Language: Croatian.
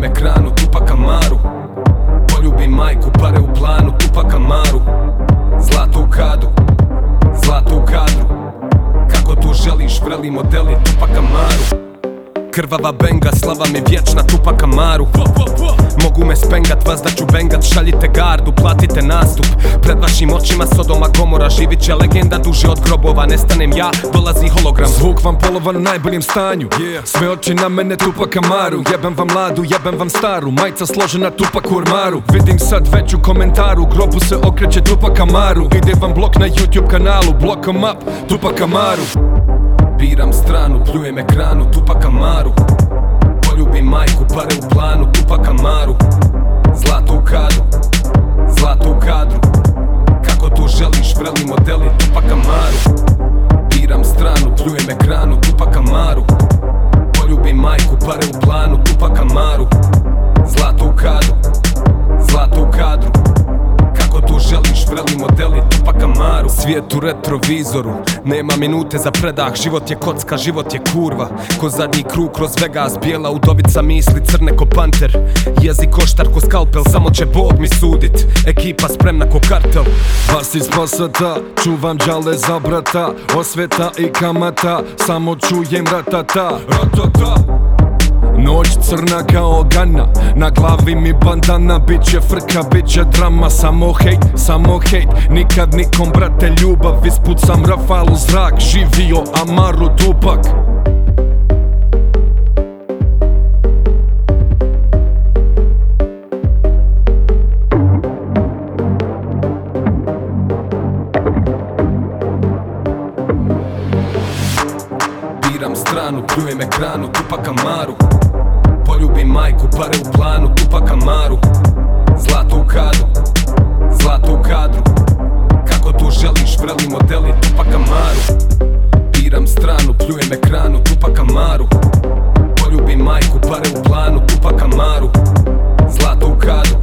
pljujem ekranu, tupa kamaru. Poljubi majku, pare u planu, tupa kamaru. Zlato u kadu, zlato u kadru. Kako tu želiš, vreli modeli, tupa kamaru Krvava benga, slava mi vječna, tupa kamaru. Mogu me spengat, vas da ću bengat, šaljite gardu, platite nastup. Pred vašim očima Sodoma Gomora, živit će legenda duže od grobova Nestanem ja, dolazi hologram. Zvuk vam polovan u najboljem stanju. Sve oči na mene tupa kamaru. Jebem vam mladu, jebem vam staru. Majca složena tupa kurmaru. Vidim sad već u komentaru Grobu se okreće tupa kamaru. Ide vam blok na YouTube kanalu Block 'em up, tupa kamaru Biram stranu, pljujem ekranu, tupa kamaru Poljubim majku, pare u planu, tupa kamaru Zlato u kadu, zlato u kadru. Kako tu želiš, vreli modeli, tupa kamaru Biram stranu, pljujem ekranu, tupa kamaru Poljubim majku, pare u planu, kamaru Svijet u retrovizoru Nema minute za predah. Život je kocka, život je kurva. Ko zadnji krug kroz Vegas Bijela udovica misli crne ko panter. Jezik koštar ko skalpel Samo će Bog mi sudit. Ekipa spremna ko kartel. Vas iz pasata Čuvam džale za brata. Osveta i kamata Samo čujem ratata. Ratata crna kao gana. Na glavi mi bandana Biće frka, biće drama. Samo hejt, samo hejt. Nikad nikom brate ljubav Ispucam rafal u zrak. Živio Amaru Tupak Biram stranu, pljujem ekranu, tupa kamaru Poljubim majku, pare u planu, tupa kamaru Zlato u kadu, zlato u kadru. Kako tu želiš, vreli modeli, tupa kamaru Biram stranu, pljujem ekranu, tupa kamaru Poljubim majku, pare u planu, tupa kamaru zlato u kadru